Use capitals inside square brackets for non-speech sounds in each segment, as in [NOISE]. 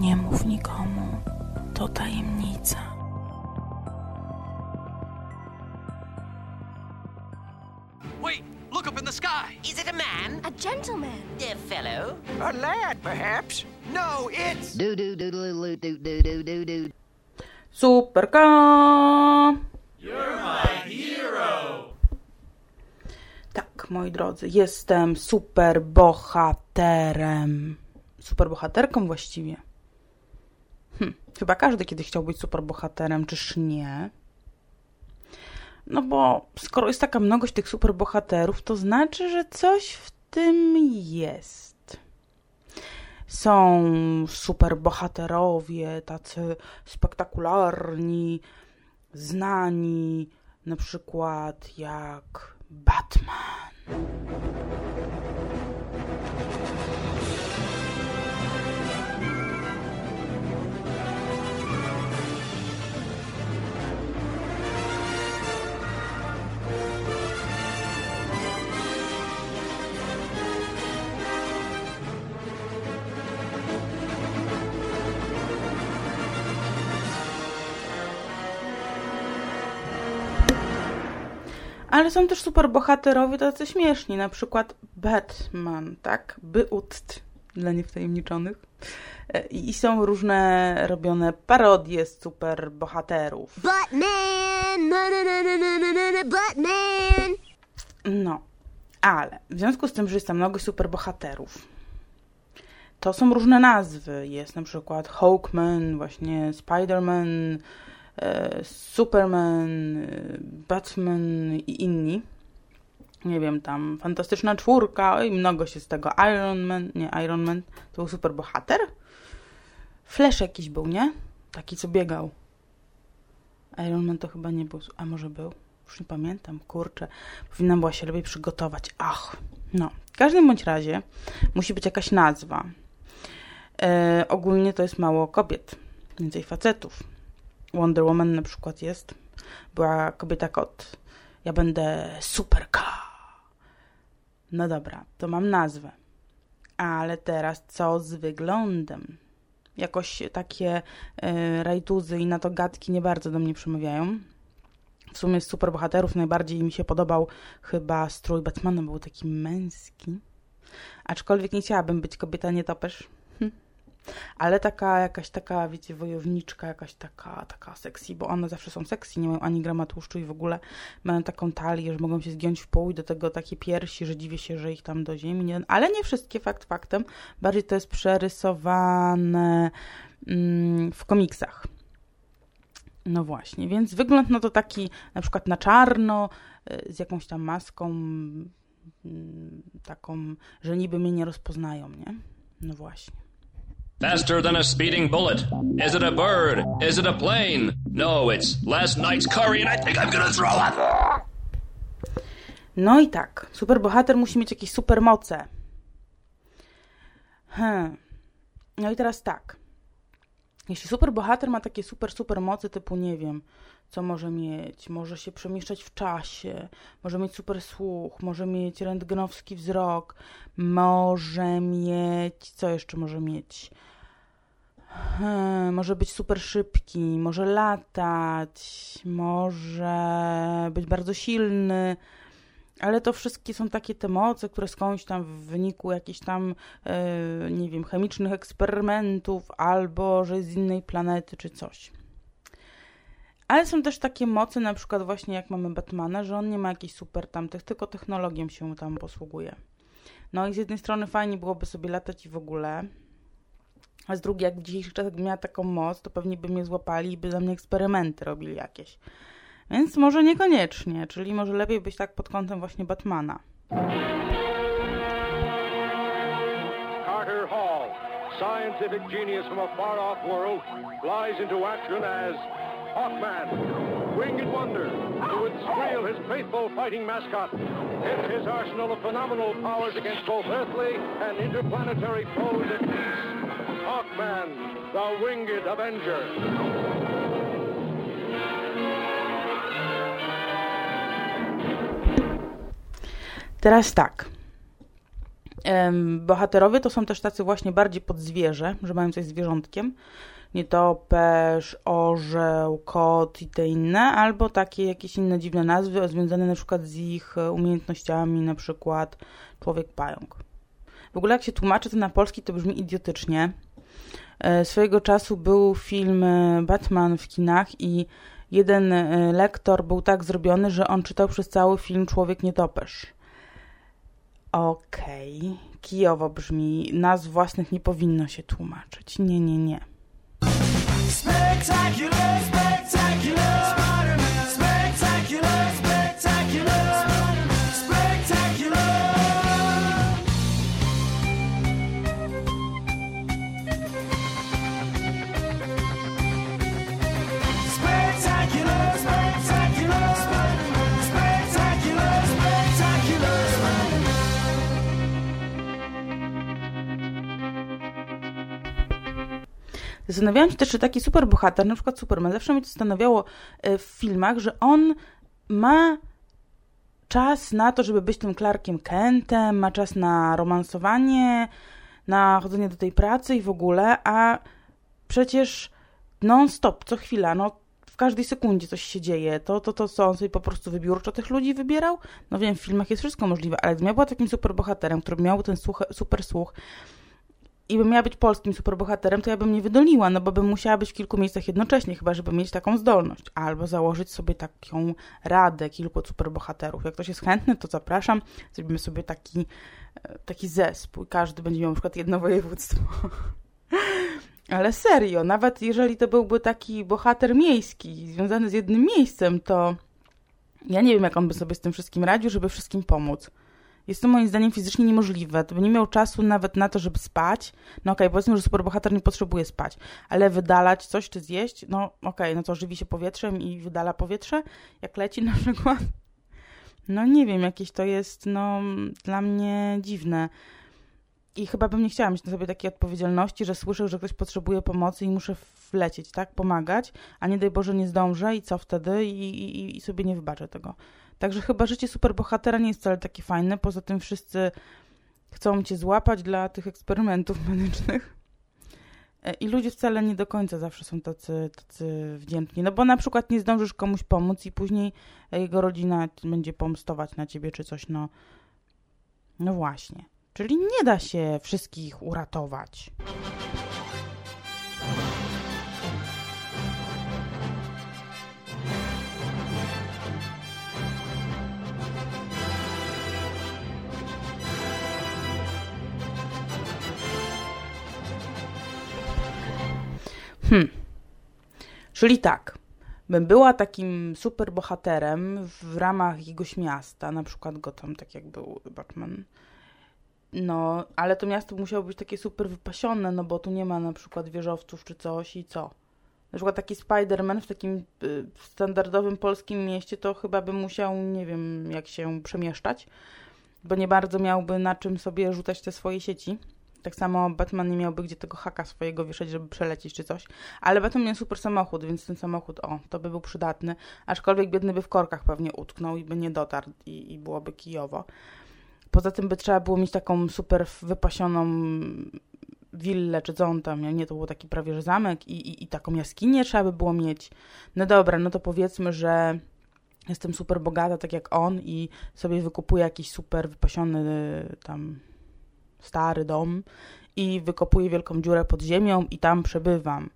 Nie mów nikomu, to tajemnica. Wait, look up in the sky. Is it a man? A gentleman. A fellow? A lad, perhaps? No, it's. Do do do do do do do do do do. Superka! Tak, moi drodzy, jestem super bohaterem. Super bohaterką właściwie. Hm, chyba każdy kiedyś chciał być super bohaterem, czyż nie? No bo skoro jest taka mnogość tych super bohaterów, to znaczy, że coś w tym jest. Są super bohaterowie, tacy spektakularni, znani, na przykład jak Batman. Ale są też super bohaterowie tacy śmieszni, na przykład Batman, tak? Byut dla niewtajemniczonych. E, I są różne robione parodie z super bohaterów. Batman! Na, na, na, na, na, na, Batman! No, ale w związku z tym, że jest tam mnogo superbohaterów, to są różne nazwy. Jest na przykład Hawkman, właśnie Spider-Man, Superman, e, Batman i inni. Nie wiem, tam Fantastyczna Czwórka i mnogo się z tego. Iron Man, nie Iron Man, to był superbohater? Flash jakiś był, nie? Taki, co biegał. Iron Man to chyba nie był, a może był? Już nie pamiętam, kurczę. Powinna była się lepiej przygotować. Ach, no. W każdym bądź razie musi być jakaś nazwa. E, ogólnie to jest mało kobiet, więcej facetów. Wonder Woman na przykład jest. Była kobieta kot. Ja będę superka. No dobra, to mam nazwę. Ale teraz co z wyglądem? Jakoś takie e, rajtuzy i na to gadki nie bardzo do mnie przemawiają. W sumie z superbohaterów najbardziej mi się podobał chyba strój Batmana, był taki męski. Aczkolwiek nie chciałabym być kobieta nietoperz. Hm. Ale taka jakaś taka, wiecie, wojowniczka, jakaś taka, taka sexy, bo one zawsze są sexy, nie mają ani grama tłuszczu i w ogóle mają taką talię, że mogą się zgiąć w pół i do tego takie piersi, że dziwię się, że ich tam do ziemi nie... Ale nie wszystkie, fakt faktem. Bardziej to jest przerysowane mm, w komiksach. No właśnie, więc wygląd no to taki na przykład na czarno, y, z jakąś tam maską mm, taką, że niby mnie nie rozpoznają, nie? No właśnie. Faster than a speeding bullet. Is it a bird? Is it a plane? No, it's last night's curry and I think I'm gonna throw up. No i tak, superbohater musi mieć jakieś supermoce. Hmm. No i teraz tak. Jeśli superbohater ma takie super, super mocy typu, nie wiem, co może mieć, może się przemieszczać w czasie, może mieć super słuch, może mieć rentgenowski wzrok, może mieć, co jeszcze może mieć? Hmm, może być super szybki, może latać, może być bardzo silny, ale to wszystkie są takie te moce, które skądś tam w wyniku jakichś tam, e, nie wiem, chemicznych eksperymentów, albo że z innej planety, czy coś. Ale są też takie moce, na przykład właśnie jak mamy Batmana, że on nie ma jakichś super tamtych, tylko technologią się tam posługuje. No i z jednej strony fajnie byłoby sobie latać i w ogóle, a z drugiej, jak w dzisiejszych czasach bym miała taką moc, to pewnie by mnie złapali i by za mnie eksperymenty robili jakieś. Więc może niekoniecznie, czyli może lepiej być tak pod kątem właśnie Batmana. Carter Hall, scientific genius from a far off world, flies into action as Hawkman, winged wonder, who would squeal his faithful fighting mascot, pit his arsenal of phenomenal powers against both earthly and interplanetary foes at peace. Hawkman, the winged avenger. Teraz tak. Bohaterowie to są też tacy właśnie bardziej pod zwierzę, że mają coś z zwierzątkiem. Nietoperz, orzeł, kot i te inne, albo takie jakieś inne dziwne nazwy związane na przykład z ich e, umiejętnościami, na przykład człowiek pająk. W ogóle jak się tłumaczy to na polski, to brzmi idiotycznie. E, Swojego czasu był film e, Batman w kinach i jeden e, lektor był tak zrobiony, że on czytał przez cały film Człowiek nietoperz. Okej, kijowo brzmi. Nazw własnych nie powinno się tłumaczyć. Nie, nie, nie. Spectacular, Zastanawiałam się też, czy taki superbohater, na przykład Superman, zawsze mnie to zastanawiało e, w filmach, że on ma czas na to, żeby być tym Clarkiem Kentem, ma czas na romansowanie, na chodzenie do tej pracy i w ogóle, a przecież non-stop, co chwila, no w każdej sekundzie coś się dzieje. To, to, to co on sobie po prostu wybiórczo tych ludzi wybierał? No wiem, w filmach jest wszystko możliwe, ale gdybym ja była takim superbohaterem, który miał ten słuch, super słuch, i bym miała być polskim superbohaterem, to ja bym nie wydoliła, no bo bym musiała być w kilku miejscach jednocześnie, chyba żeby mieć taką zdolność. Albo założyć sobie taką radę kilku superbohaterów. Jak ktoś jest chętny, to zapraszam. Zrobimy sobie taki, e, taki zespół. Każdy będzie miał na przykład jedno województwo. [LAUGHS] Ale serio, nawet jeżeli to byłby taki bohater miejski, związany z jednym miejscem, to ja nie wiem, jak on by sobie z tym wszystkim radził, żeby wszystkim pomóc. Jest to moim zdaniem fizycznie niemożliwe. To by nie miał czasu nawet na to, żeby spać. No okej, powiedzmy, że superbohater nie potrzebuje spać, ale wydalać coś czy zjeść, no okej, no to żywi się powietrzem i wydala powietrze, jak leci na przykład. No nie wiem, jakieś to jest, no dla mnie dziwne. I chyba bym nie chciała mieć na sobie takiej odpowiedzialności, że słyszę, że ktoś potrzebuje pomocy i muszę wlecieć, tak? Pomagać, a nie daj Boże nie zdążę i co wtedy? I, i, i sobie nie wybaczę tego. Także chyba życie superbohatera nie jest wcale takie fajne. Poza tym wszyscy chcą cię złapać dla tych eksperymentów [LAUGHS] medycznych. E, I ludzie wcale nie do końca zawsze są tacy, tacy wdzięczni. No bo na przykład nie zdążysz komuś pomóc i później jego rodzina będzie pomstować na ciebie czy coś, no. No właśnie. Czyli nie da się wszystkich uratować. Hmm. Czyli tak, bym była takim superbohaterem w ramach jakiegoś miasta, na przykład Gotham, tak jak był Batman. No, ale to miasto musiało być takie super wypasione, no bo tu nie ma na przykład wieżowców czy coś i co. Na przykład taki Spider-Man w takim y, standardowym polskim mieście to chyba by musiał, nie wiem, jak się przemieszczać, bo nie bardzo miałby na czym sobie rzucać te swoje sieci. Tak samo Batman nie miałby gdzie tego haka swojego wieszać, żeby przelecieć czy coś. Ale Batman miał super samochód, więc ten samochód, o, to by był przydatny. Aczkolwiek biedny by w korkach pewnie utknął i by nie dotarł i, i byłoby kijowo. Poza tym by trzeba było mieć taką super wypasioną willę, czy co on tam miał, nie, to był taki prawie że zamek i, i, i taką jaskinię trzeba by było mieć. No dobra, no to powiedzmy, że jestem super bogata, tak jak on i sobie wykupuję jakiś super wypasiony y, tam stary dom i wykopuję wielką dziurę pod ziemią i tam przebywam.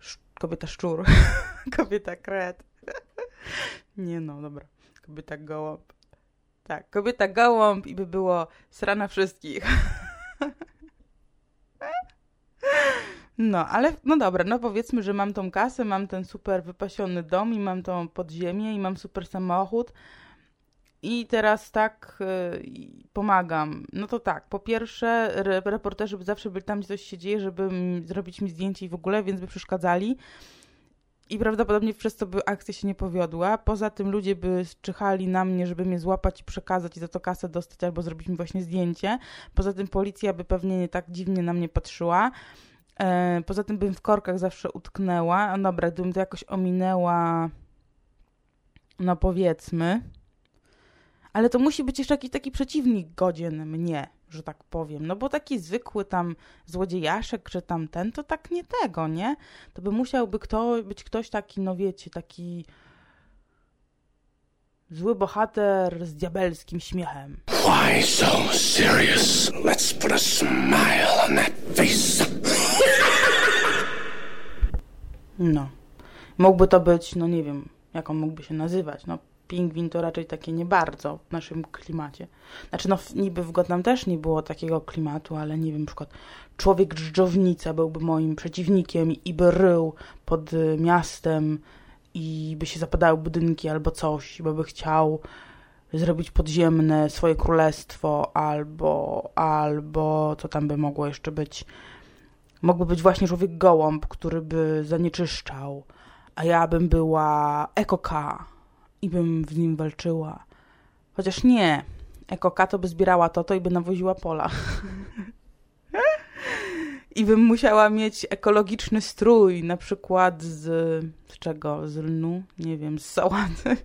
Sz- kobieta szczur. [LAUGHS] kobieta kret. [LAUGHS] Nie no, dobra. Kobieta gołąb. Tak, kobieta gołąb i by było srana wszystkich. [LAUGHS] No, ale no dobra, no powiedzmy, że mam tą kasę, mam ten super wypasiony dom i mam tą podziemię i mam super samochód i teraz tak y, pomagam. No to tak, po pierwsze re reporterzy by zawsze byli tam, gdzie coś się dzieje, żeby zrobić mi zdjęcie i w ogóle, więc by przeszkadzali. I prawdopodobnie przez to by akcja się nie powiodła. Poza tym ludzie by czyhali na mnie, żeby mnie złapać i przekazać i za to kasę dostać albo zrobić mi właśnie zdjęcie. Poza tym policja by pewnie nie tak dziwnie na mnie patrzyła. E, poza tym bym w korkach zawsze utknęła. No dobra, gdybym to jakoś ominęła, no powiedzmy. Ale to musi być jeszcze jakiś taki przeciwnik godzien mnie, że tak powiem. No bo taki zwykły tam złodziejaszek, czy tam ten, to tak nie tego, nie? To by musiałby kto, być ktoś taki, no wiecie, taki zły bohater z diabelskim śmiechem. Why so serious? Let's put a smile on that face. No. Mógłby to być, no nie wiem, jak on mógłby się nazywać. No, pingwin to raczej takie nie bardzo w naszym klimacie. Znaczy, no niby w Gotham też nie było takiego klimatu, ale nie wiem, na przykład człowiek drżownica byłby moim przeciwnikiem i by rył pod y, miastem i by się zapadały budynki albo coś, bo by chciał zrobić podziemne swoje królestwo albo, albo co tam by mogło jeszcze być. Mógłby być właśnie człowiek gołąb, który by zanieczyszczał, a ja bym była ekoka i bym z nim walczyła. Chociaż nie, ekoka to by zbierała to, to i by nawoziła pola. I bym musiała mieć ekologiczny strój, na przykład z, z czego? Z lnu? Nie wiem, z sałaty.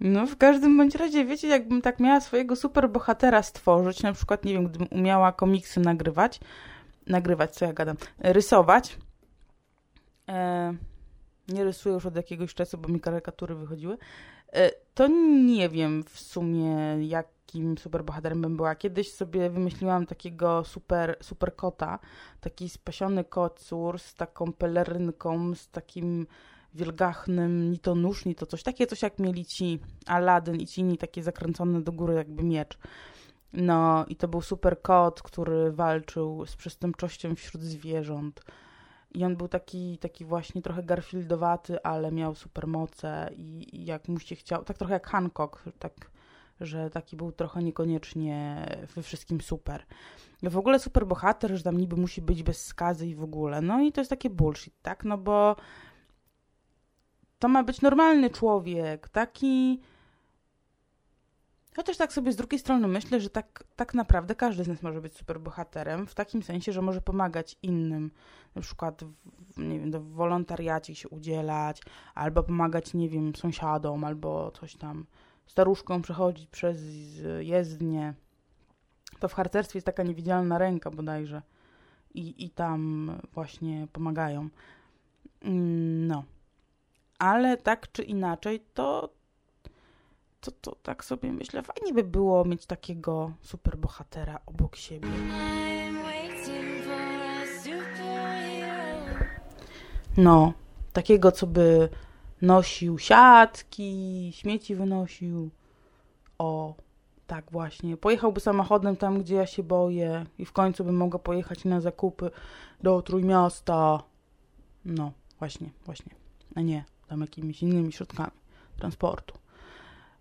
No, w każdym bądź razie, wiecie, jakbym tak miała swojego super bohatera stworzyć, na przykład, nie wiem, gdybym umiała komiksy nagrywać, nagrywać, co ja gadam, rysować. E, nie rysuję już od jakiegoś czasu, bo mi karykatury wychodziły. E, to nie wiem w sumie, jakim superbohaterem bym była. Kiedyś sobie wymyśliłam takiego super, super kota, taki spasiony kocur z taką pelerynką, z takim wielgachnym, ni to nóż, ni to coś. Takie coś jak mieli ci Aladdin i ci inni, takie zakręcone do góry jakby miecz. No i to był super kot, który walczył z przestępczością wśród zwierząt. I on był taki, taki właśnie trochę Garfieldowaty, ale miał supermoce i, i jak mu się chciał, tak trochę jak Hancock, tak, że taki był trochę niekoniecznie we wszystkim super. W ogóle super bohater, że tam niby musi być bez skazy i w ogóle. No i to jest takie bullshit, tak? No bo to ma być normalny człowiek, taki. Chociaż tak sobie z drugiej strony myślę, że tak, tak naprawdę każdy z nas może być superbohaterem, w takim sensie, że może pomagać innym, na przykład, w, nie wiem, w wolontariacie się udzielać, albo pomagać, nie wiem, sąsiadom, albo coś tam, staruszkom przechodzić przez jezdnię. To w harcerstwie jest taka niewidzialna ręka bodajże i, i tam właśnie pomagają. Mm, No ale tak czy inaczej, to, to, to tak sobie myślę, fajnie by było mieć takiego superbohatera obok siebie. No, takiego, co by nosił siatki, śmieci wynosił. O, tak właśnie. Pojechałby samochodem tam, gdzie ja się boję i w końcu bym mogła pojechać na zakupy do Trójmiasta. No, właśnie, właśnie. A nie, tam jakimiś innymi środkami transportu.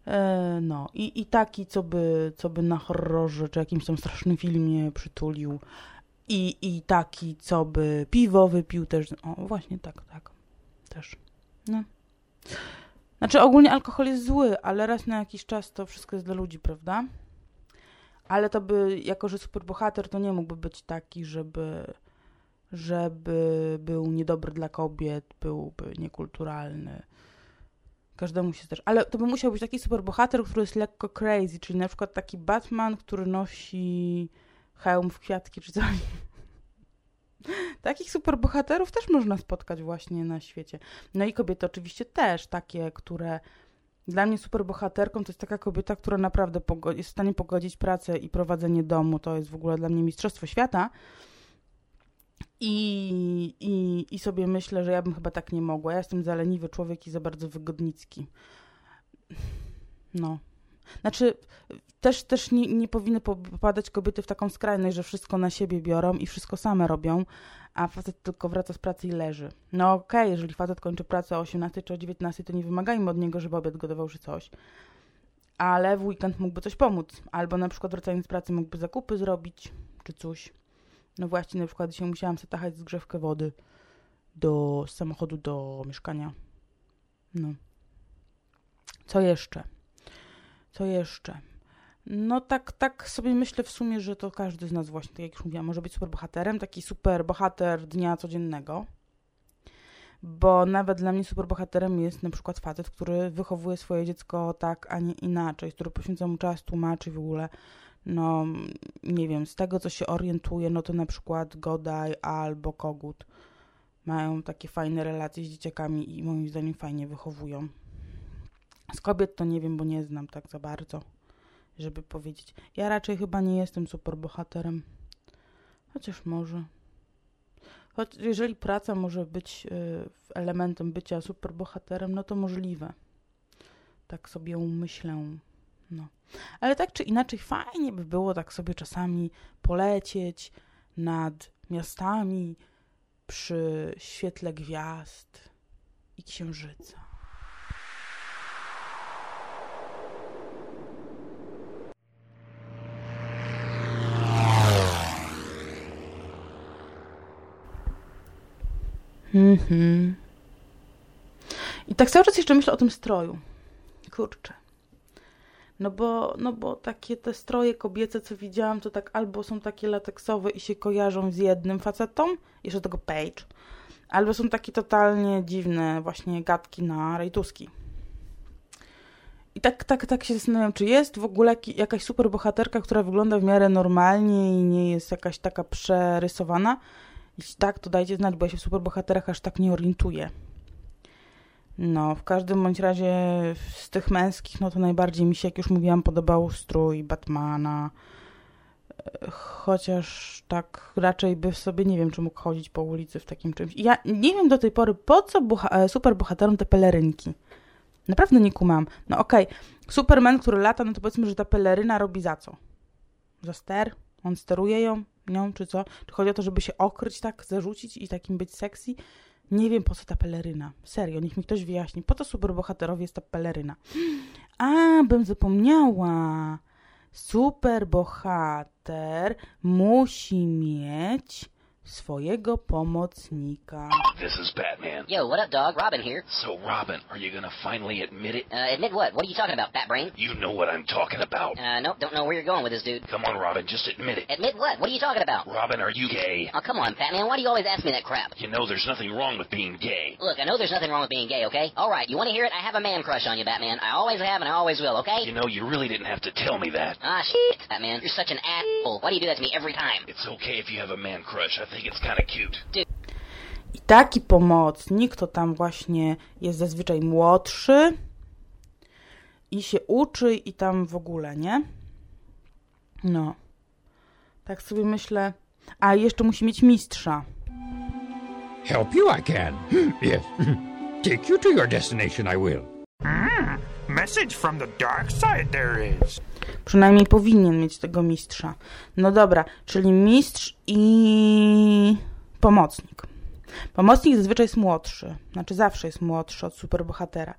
E, no i, i taki, co by, co by na horrorze czy jakimś tam strasznym filmie przytulił. I, I taki, co by piwo wypił też. O, właśnie tak, tak. Też. No. Znaczy ogólnie alkohol jest zły, ale raz na jakiś czas to wszystko jest dla ludzi, prawda? Ale to by, jako że superbohater, to nie mógłby być taki, żeby żeby był niedobry dla kobiet, byłby niekulturalny. Każdemu się też. Ale to by musiał być taki superbohater, który jest lekko crazy, czyli na przykład taki Batman, który nosi hełm w kwiatki czy coś. [LAUGHS] Takich superbohaterów też można spotkać właśnie na świecie. No i kobiety oczywiście też, takie, które dla mnie superbohaterką to jest taka kobieta, która naprawdę jest w stanie pogodzić pracę i prowadzenie domu. To jest w ogóle dla mnie mistrzostwo świata. I, i, I sobie myślę, że ja bym chyba tak nie mogła. Ja jestem za leniwy człowiek i za bardzo wygodnicki. No. Znaczy, też, też nie, nie powinny popadać kobiety w taką skrajność, że wszystko na siebie biorą i wszystko same robią, a facet tylko wraca z pracy i leży. No okej, okay, jeżeli facet kończy pracę o 18 czy o 19, to nie wymagajmy od niego, żeby obiad gotował czy coś. Ale w weekend mógłby coś pomóc. Albo na przykład wracając z pracy mógłby zakupy zrobić, czy coś. No właśnie, na przykład dzisiaj musiałam sobie tachać zgrzewkę wody do samochodu do mieszkania. No. Co jeszcze? Co jeszcze? No tak, tak sobie myślę w sumie, że to każdy z nas właśnie, tak jak już mówiłam, może być super bohaterem, taki super bohater dnia codziennego. bo nawet dla mnie superbohaterem jest na przykład facet, który wychowuje swoje dziecko tak, a nie inaczej, który poświęca mu czas, tłumaczy w ogóle. No, nie wiem, z tego co się orientuję, no to na przykład Godaj albo Kogut mają takie fajne relacje z dzieciakami i moim zdaniem fajnie wychowują. Z kobiet to nie wiem, bo nie znam tak za bardzo, żeby powiedzieć. Ja raczej chyba nie jestem superbohaterem. Chociaż może. Choć jeżeli praca może być y, elementem bycia superbohaterem, no to możliwe. Tak sobie myślę. No. Ale tak czy inaczej, fajnie by było tak sobie czasami polecieć nad miastami przy świetle gwiazd i księżyca. Mhm. I tak cały czas jeszcze myślę o tym stroju. Kurczę. No bo, no bo takie te stroje kobiece, co widziałam, to tak albo są takie lateksowe i się kojarzą z jednym facetom, jeszcze tego page, albo są takie totalnie dziwne właśnie gadki na rejtuski. I tak, tak, tak się zastanawiam, czy jest w ogóle jakaś super bohaterka, która wygląda w miarę normalnie i nie jest jakaś taka przerysowana. Jeśli tak, to dajcie znać, bo ja się w superbohaterach aż tak nie orientuję. No, w każdym bądź razie z tych męskich, no to najbardziej mi się, jak już mówiłam, podobał strój Batmana. Chociaż tak raczej by sobie nie wiem, czy mógł chodzić po ulicy w takim czymś. Ja nie wiem do tej pory, po co boha- e, superbohaterom te pelerynki. Naprawdę nie kumam. No okej, Superman, który lata, no to powiedzmy, że ta peleryna robi za co? Za ster? On steruje ją? Nią, czy co? Czy chodzi o to, żeby się okryć tak, zarzucić i takim być sexy? Nie wiem, po co ta peleryna. Serio, niech mi ktoś wyjaśni. Po to superbohaterowi jest ta peleryna. A, bym zapomniała. Superbohater musi mieć swojego pomocnika. This is Batman. Yo, what up, dog? Robin here. So, Robin, are you gonna finally admit it? Uh, admit what? What are you talking about, Batbrain? You know what I'm talking about. Uh, nope, don't know where you're going with this, dude. Come on, Robin, just admit it. Admit what? What are you talking about? Robin, are you gay? Oh, come on, Batman. Why do you always ask me that crap? You know there's nothing wrong with being gay. Look, I know there's nothing wrong with being gay, okay? All right, you want to hear it? I have a man crush on you, Batman. I always have and I always will, okay? You know, you really didn't have to tell me that. Ah, shit, Batman. You're such an asshole. Why do you do that to me every time? It's okay if you have a man crush. I think it's kind of cute. I taki pomocnik to tam właśnie jest zazwyczaj młodszy i się uczy i tam w ogóle, nie? No. Tak sobie myślę. A jeszcze musi mieć mistrza. Help you, I can. [GASPS] yes. [LAUGHS] Take you to your destination, I will. Message from the dark side there is. Przynajmniej powinien mieć tego mistrza. No dobra, czyli mistrz i pomocnik. Pomocnik zazwyczaj jest młodszy, znaczy zawsze jest młodszy od superbohatera.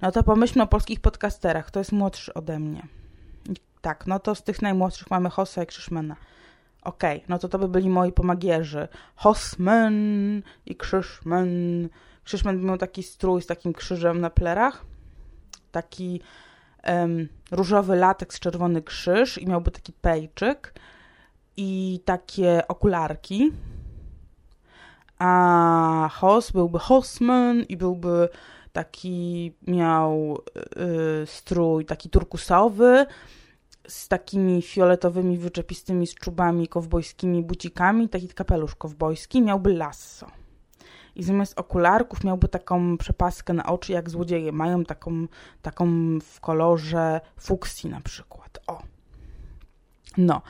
No to pomyślmy o polskich podcasterach, kto jest młodszy ode mnie. Tak, no to z tych najmłodszych mamy Hossa i Krzyszmana. Okej, no to to by byli moi pomagierzy. Hossman i Krzyszman. Krzyszman miał taki strój z takim krzyżem na plerach. Taki em, różowy lateks, czerwony krzyż i miałby taki pejczyk i takie okularki. A Hoss byłby Hossman i byłby taki, miał y, strój taki turkusowy z takimi fioletowymi, wyczepistymi czubami kowbojskimi bucikami, taki kapelusz kowbojski, miałby lasso. I zamiast okularków miałby taką przepaskę na oczy, jak złodzieje mają, taką, taką w kolorze fuksji na przykład. O. No,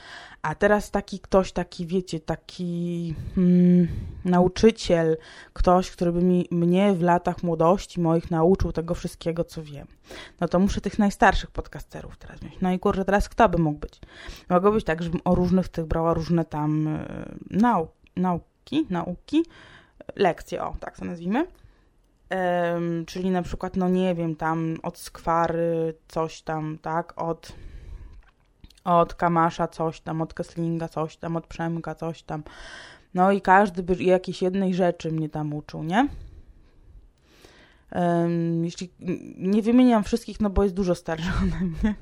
a teraz taki ktoś, taki wiecie, taki mm, nauczyciel, ktoś, który by mi, mnie w latach młodości moich nauczył tego wszystkiego, co wiem. No to muszę tych najstarszych podcasterów teraz mieć. No i kurczę, teraz kto by mógł być? Mogło być tak, żebym o różnych tych brała różne tam e, nau, nauki, nauki, lekcje, o, tak to nazwijmy. Em, czyli na przykład, no nie wiem, tam od skwary coś tam, tak, od od Kamasza coś tam, od Kesslinga coś tam, od Przemka coś tam. No i każdy by jakiejś jednej rzeczy mnie tam uczył, nie? Em, jeśli nie wymieniam wszystkich, no bo jest dużo starszych ode [LAUGHS] mnie.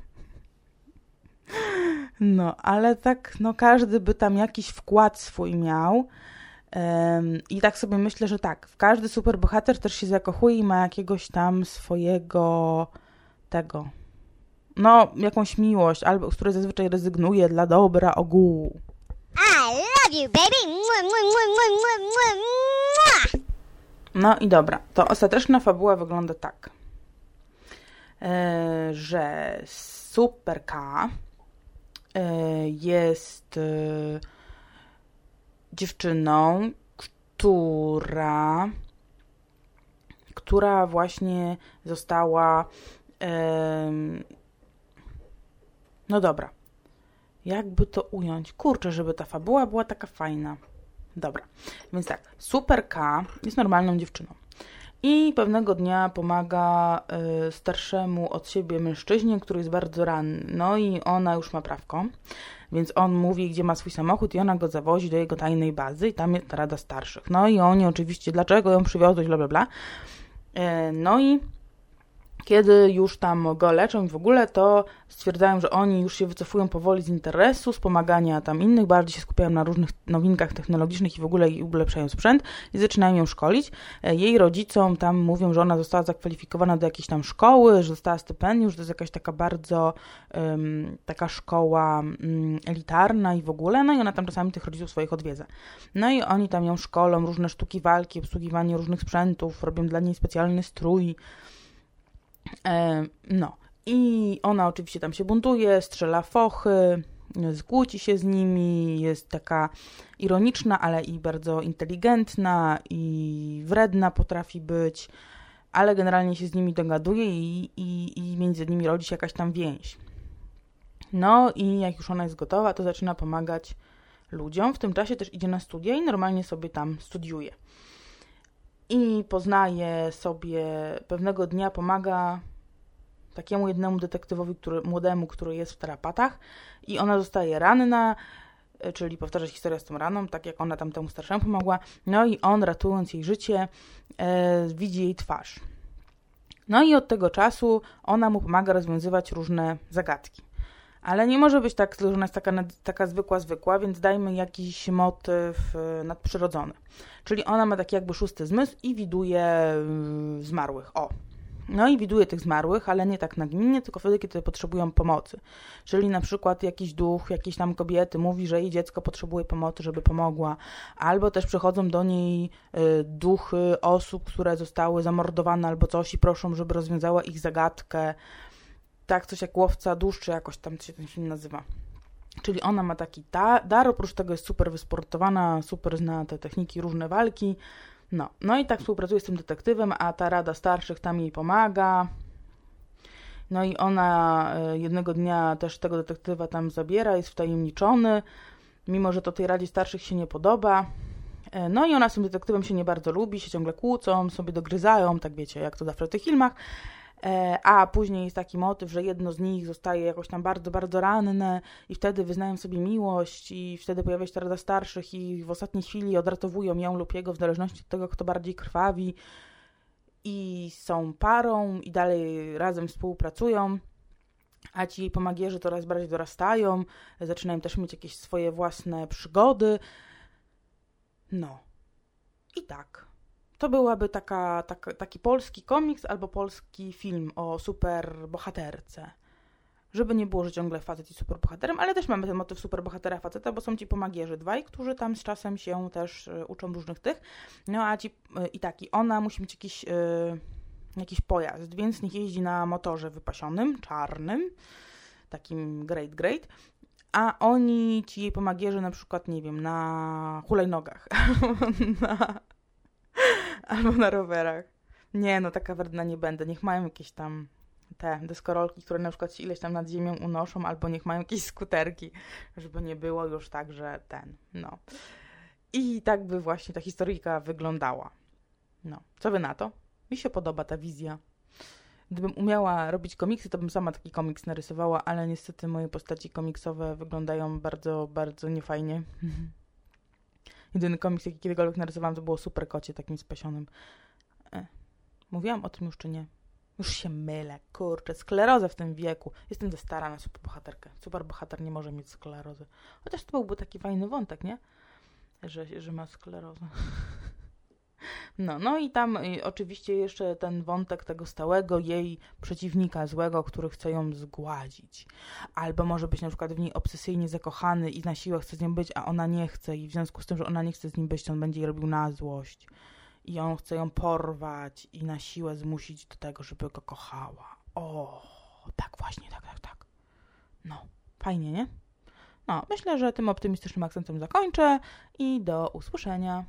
No, ale tak, no każdy by tam jakiś wkład swój miał. I tak sobie myślę, że tak, w każdy superbohater też się zakochuje i ma jakiegoś tam swojego tego, no, jakąś miłość, albo z której zazwyczaj rezygnuje dla dobra ogółu. I love you, baby. No i dobra, to ostateczna fabuła wygląda tak, e, że Super K e, jest e, dziewczyną, która która właśnie została em, no dobra. Jakby to ująć? Kurczę, żeby ta fabuła była taka fajna. Dobra, więc tak, Super K jest normalną dziewczyną. I pewnego dnia pomaga y, starszemu od siebie mężczyźnie, który jest bardzo ranny. No i ona już ma prawko, więc on mówi, gdzie ma swój samochód i ona go zawozi do jego tajnej bazy i tam jest Rada Starszych. No i oni oczywiście, dlaczego ją przywiozłeś, bla, bla, bla. E, No i kiedy już tam go leczą i w ogóle, to stwierdzają, że oni już się wycofują powoli z interesu, z pomagania tam innych, bardziej się skupiają na różnych nowinkach technologicznych i w ogóle i ulepszają sprzęt i zaczynają ją szkolić. E, Jej rodzicom tam mówią, że ona została zakwalifikowana do jakiejś tam szkoły, że dostała stypendium, że to jest jakaś taka bardzo em, taka szkoła mm, elitarna i w ogóle, no i ona tam czasami tych rodziców swoich odwiedza. No i oni tam ją szkolą, różne sztuki walki, obsługiwanie różnych sprzętów, robią dla niej specjalny strój, no. I ona oczywiście tam się buntuje, strzela fochy, zgłóci się z nimi, jest taka ironiczna, ale i bardzo inteligentna i wredna potrafi być, ale generalnie się z nimi dogaduje i, i, i między nimi rodzi się jakaś tam więź. No i jak już ona jest gotowa, to zaczyna pomagać ludziom. W tym czasie też idzie na studia i normalnie sobie tam studiuje i poznaje sobie pewnego dnia, pomaga takiemu jednemu detektywowi, który, młodemu, który jest w tarapatach i ona zostaje ranna, e, czyli powtarza się historia z tą raną, tak jak ona tam temu starszemu pomogła, no i on ratując jej życie e, widzi jej twarz. No i od tego czasu ona mu pomaga rozwiązywać różne zagadki. Ale nie może być tak, że ona jest taka, taka zwykła, zwykła, więc dajmy jakiś motyw y, nadprzyrodzony. Czyli ona ma taki jakby szósty zmysł i widuje y, zmarłych. O. No i widuje tych zmarłych, ale nie tak nagminnie, tylko wtedy, kiedy potrzebują pomocy. Czyli na przykład jakiś duch jakiejś tam kobiety mówi, że jej dziecko potrzebuje pomocy, żeby pomogła. Albo też przychodzą do niej y, duchy osób, które zostały zamordowane albo coś i proszą, żeby rozwiązała ich zagadkę tak, coś jak łowca dusz, czy jakoś tam się ten film nazywa. Czyli ona ma taki ta, dar, oprócz tego jest super wysportowana, super zna te techniki, różne walki. No, no i tak współpracuje z tym detektywem, a ta rada starszych tam jej pomaga. No i ona e, jednego dnia też tego detektywa tam zabiera, jest wtajemniczony, mimo że to tej radzie starszych się nie podoba. E, No i ona z tym detektywem się nie bardzo lubi, się ciągle kłócą, sobie dogryzają, tak wiecie, jak to zawsze w tych filmach. E, A później jest taki motyw, że jedno z nich zostaje jakoś tam bardzo, bardzo ranne i wtedy wyznają sobie miłość i wtedy pojawia się rada starszych i w ostatniej chwili odratowują ją lub jego w zależności od tego, kto bardziej krwawi i są parą i dalej razem współpracują. A ci pomagierzy coraz bardziej dorastają, zaczynają też mieć jakieś swoje własne przygody. No. I tak. To byłaby taka, taka, taki polski komiks albo polski film o superbohaterce. Żeby nie było, że ciągle facet i superbohaterem, ale też mamy ten motyw superbohatera faceta, bo są ci pomagierzy dwaj, którzy tam z czasem się też y, uczą różnych tych. No a ci y, i taki, ona musi mieć jakiś, y, jakiś pojazd, więc niech jeździ na motorze wypasionym, czarnym, takim great, great. A oni, ci jej pomagierzy, na przykład, nie wiem, na hulajnogach, [LAUGHS] na, albo na rowerach. Nie, no taka wredna nie będę. Niech mają jakieś tam te deskorolki, które na przykład się ileś tam nad ziemią unoszą, albo niech mają jakieś skuterki, żeby nie było już tak, że ten, no. I tak by właśnie ta historyjka wyglądała. No, co wy na to? Mi się podoba ta wizja. Gdybym umiała robić komiksy, to bym sama taki komiks narysowała, ale niestety moje postaci komiksowe wyglądają bardzo, bardzo niefajnie. [LAUGHS] Jedyny komiks, jaki kiedykolwiek narysowałam, to było Super Kocie, takim spasionym. E. Mówiłam o tym już, czy nie? Już się mylę, kurczę, sklerozę w tym wieku. Jestem za stara na superbohaterkę. Superbohater nie może mieć sklerozy. Chociaż to byłby taki fajny wątek, nie? że, że ma sklerozę. [LAUGHS] No, no i tam y, oczywiście jeszcze ten wątek tego stałego jej przeciwnika złego, który chce ją zgładzić. Albo może być na przykład w niej obsesyjnie zakochany i na siłę chce z nią być, a ona nie chce i w związku z tym, że ona nie chce z nim być, on będzie jej robił na złość. I on chce ją porwać i na siłę zmusić do tego, żeby go kochała. O, tak właśnie, tak, tak, tak. No, fajnie, nie? No, myślę, że tym optymistycznym akcentem zakończę i do usłyszenia.